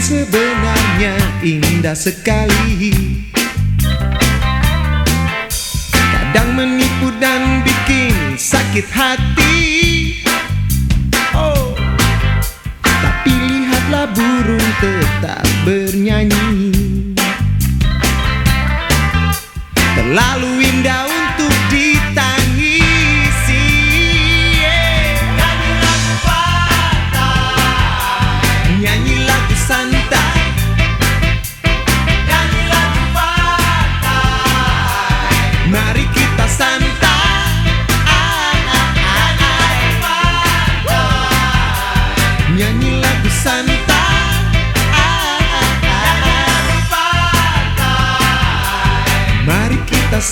sebenarnya indah sekali. Kadang menipu dan bikin sakit hati. Oh. Tapi lihatlah burung tetap Cantik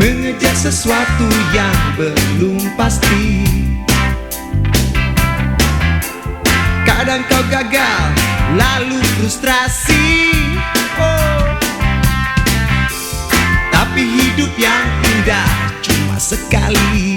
mengejar sesuatu yang belum pasti. Kadang kau gagal lalu frustrasi sekali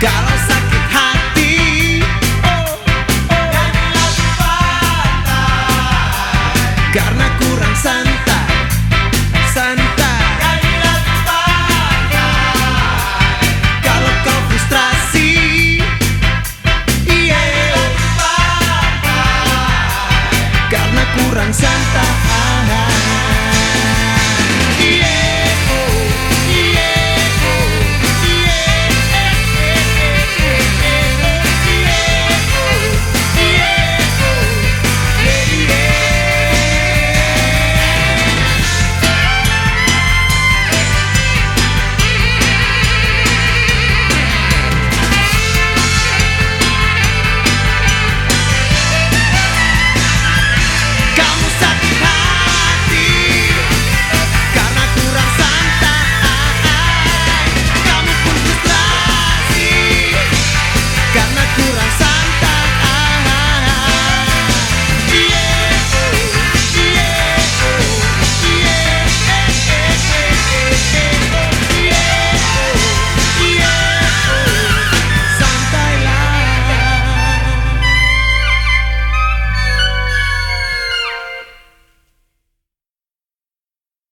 Oh, oh, oh. Karena kurang santai.